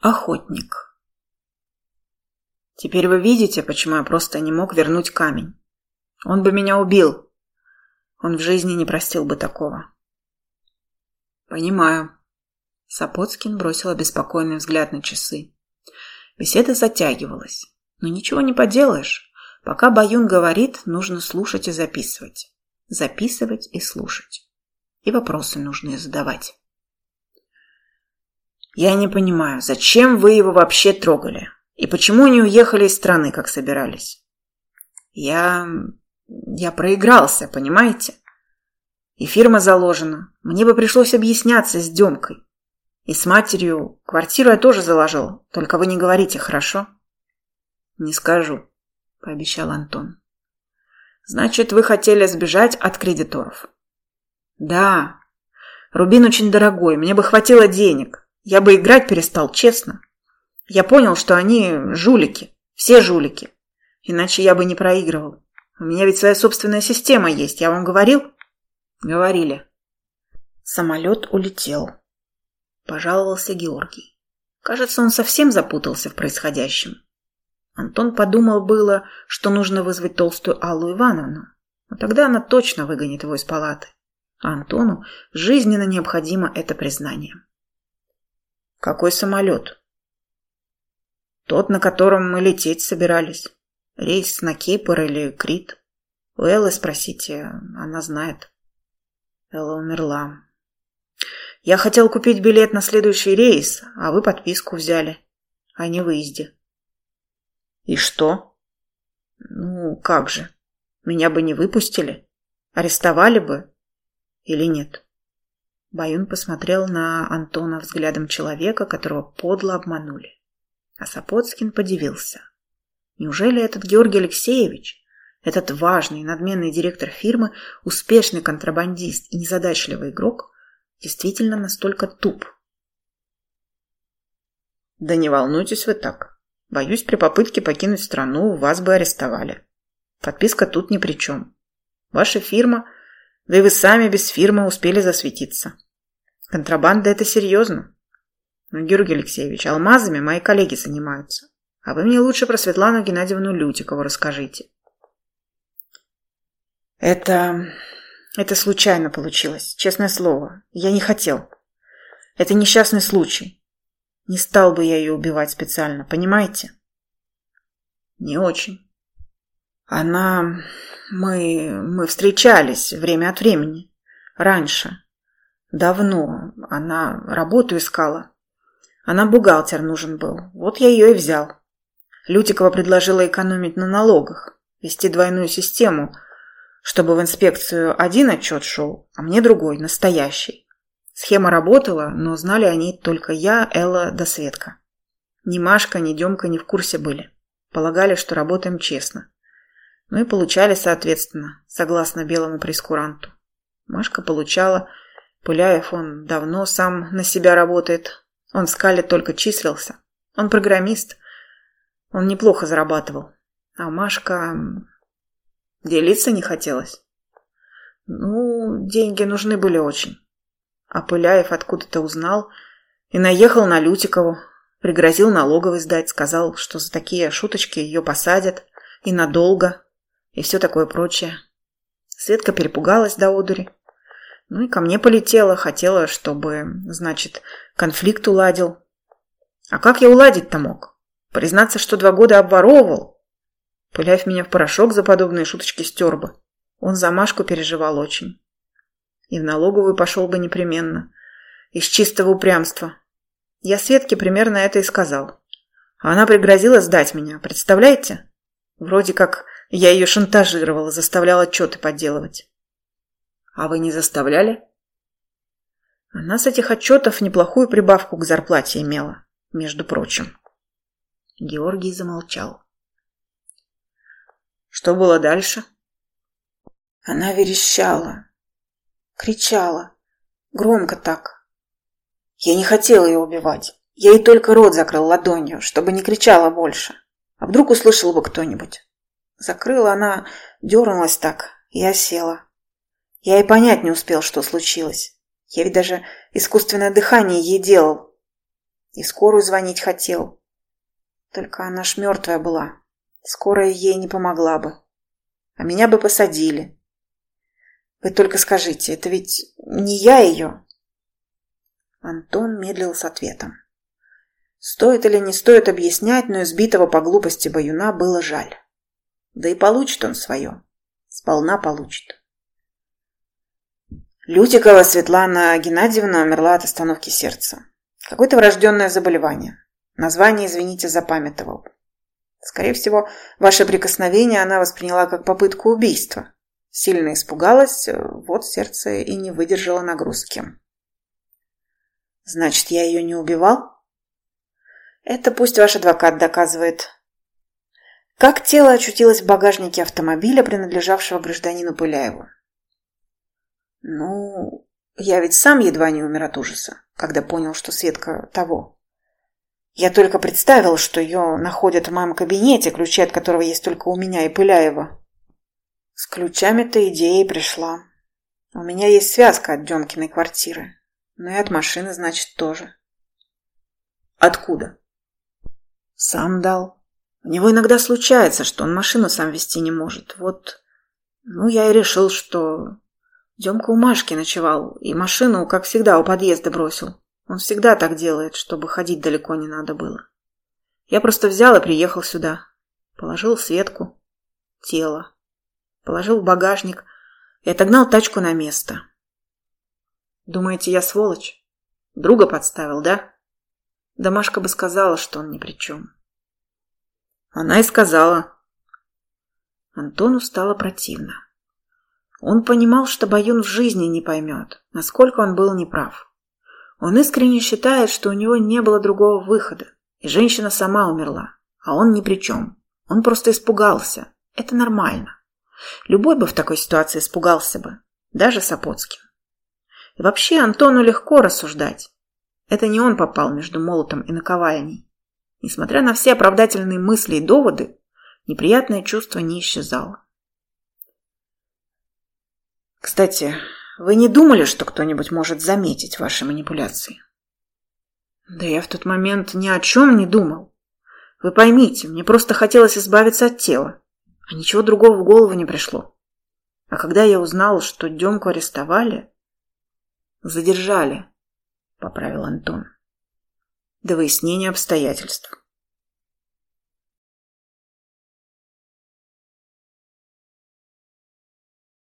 Охотник. Теперь вы видите, почему я просто не мог вернуть камень. Он бы меня убил. Он в жизни не простил бы такого. Понимаю. Сапоцкин бросил обеспокоенный взгляд на часы. Беседа затягивалась. Но ничего не поделаешь. Пока Баюн говорит, нужно слушать и записывать. Записывать и слушать. И вопросы нужно задавать. Я не понимаю, зачем вы его вообще трогали? И почему не уехали из страны, как собирались? Я... я проигрался, понимаете? И фирма заложена. Мне бы пришлось объясняться с Демкой. И с матерью квартиру я тоже заложил. Только вы не говорите, хорошо? Не скажу, пообещал Антон. Значит, вы хотели сбежать от кредиторов? Да. Рубин очень дорогой, мне бы хватило денег. Я бы играть перестал, честно. Я понял, что они жулики. Все жулики. Иначе я бы не проигрывал. У меня ведь своя собственная система есть. Я вам говорил? Говорили. Самолет улетел. Пожаловался Георгий. Кажется, он совсем запутался в происходящем. Антон подумал было, что нужно вызвать толстую Аллу Ивановну. Но тогда она точно выгонит его из палаты. А Антону жизненно необходимо это признание. Какой самолет? Тот, на котором мы лететь собирались. Рейс на Кипр или Крит. У Эллы спросите, она знает. Элла умерла. Я хотел купить билет на следующий рейс, а вы подписку взяли. О невыезде. И что? Ну, как же. Меня бы не выпустили. Арестовали бы. Или нет? Баюн посмотрел на Антона взглядом человека, которого подло обманули. А Сапоцкин подивился. Неужели этот Георгий Алексеевич, этот важный, надменный директор фирмы, успешный контрабандист и незадачливый игрок, действительно настолько туп? Да не волнуйтесь вы так. Боюсь, при попытке покинуть страну вас бы арестовали. Подписка тут ни при чем. Ваша фирма – да и вы сами без фирмы успели засветиться. Контрабанда – это серьезно. Но, Георгий Алексеевич, алмазами мои коллеги занимаются. А вы мне лучше про Светлану Геннадьевну Лютикову расскажите. Это... это случайно получилось, честное слово. Я не хотел. Это несчастный случай. Не стал бы я ее убивать специально, понимаете? Не очень. Она... Мы... мы встречались время от времени. Раньше. Давно. Она работу искала. Она бухгалтер нужен был. Вот я ее и взял. Лютикова предложила экономить на налогах. Вести двойную систему, чтобы в инспекцию один отчет шел, а мне другой, настоящий. Схема работала, но знали они только я, Элла да Светка. Ни Машка, ни Демка не в курсе были. Полагали, что работаем честно. Ну и получали, соответственно, согласно белому прескуранту. Машка получала, Пыляев он давно сам на себя работает. Он в скале только числился. Он программист. Он неплохо зарабатывал. А Машка... Делиться не хотелось. Ну, деньги нужны были очень. А Пыляев откуда-то узнал и наехал на Лютикову. Пригрозил налоговый сдать, сказал, что за такие шуточки ее посадят и надолго и все такое прочее. Светка перепугалась до одури. Ну и ко мне полетела, хотела, чтобы, значит, конфликт уладил. А как я уладить-то мог? Признаться, что два года обворовывал? Пыляв меня в порошок за подобные шуточки стер бы. Он за Машку переживал очень. И в налоговую пошел бы непременно. Из чистого упрямства. Я Светке примерно это и сказал. А она пригрозила сдать меня, представляете? Вроде как я ее шантажировала, заставляла отчеты подделывать. А вы не заставляли? Она с этих отчетов неплохую прибавку к зарплате имела, между прочим. Георгий замолчал. Что было дальше? Она верещала, кричала, громко так. Я не хотела ее убивать. Я ей только рот закрыл ладонью, чтобы не кричала больше. А вдруг услышал бы кто-нибудь. Закрыла она, дернулась так, я села. Я и понять не успел, что случилось. Я ведь даже искусственное дыхание ей делал. И скорую звонить хотел. Только она ж мертвая была. Скорая ей не помогла бы. А меня бы посадили. Вы только скажите, это ведь не я ее? Антон медлил с ответом. Стоит или не стоит объяснять, но избитого по глупости баюна было жаль. Да и получит он свое. Сполна получит. Лютикова Светлана Геннадьевна умерла от остановки сердца. Какое-то врожденное заболевание. Название, извините, запамятовал. Скорее всего, ваше прикосновение она восприняла как попытку убийства. Сильно испугалась, вот сердце и не выдержало нагрузки. Значит, я ее не убивал? Это пусть ваш адвокат доказывает. Как тело очутилось в багажнике автомобиля, принадлежавшего гражданину Пыляеву? Ну, я ведь сам едва не умер от ужаса, когда понял, что Светка того. Я только представил, что ее находят в моем кабинете, ключи от которого есть только у меня и Пыляева. С ключами-то идея и пришла. У меня есть связка от Демкиной квартиры. Ну и от машины, значит, тоже. Откуда? Сам дал. У него иногда случается, что он машину сам вести не может. Вот, ну, я и решил, что Демка у Машки ночевал и машину, как всегда, у подъезда бросил. Он всегда так делает, чтобы ходить далеко не надо было. Я просто взял и приехал сюда. Положил Светку, тело. Положил в багажник и отогнал тачку на место. Думаете, я сволочь? Друга подставил, да? Да Машка бы сказала, что он ни при чем. Она и сказала. Антону стало противно. Он понимал, что Баюн в жизни не поймет, насколько он был неправ. Он искренне считает, что у него не было другого выхода, и женщина сама умерла, а он ни при чем. Он просто испугался. Это нормально. Любой бы в такой ситуации испугался бы, даже Сапоцким. И вообще Антону легко рассуждать. Это не он попал между молотом и наковальней. Несмотря на все оправдательные мысли и доводы, неприятное чувство не исчезало. Кстати, вы не думали, что кто-нибудь может заметить ваши манипуляции? Да я в тот момент ни о чем не думал. Вы поймите, мне просто хотелось избавиться от тела, а ничего другого в голову не пришло. А когда я узнал, что Демку арестовали... Задержали, поправил Антон. До выяснения обстоятельств.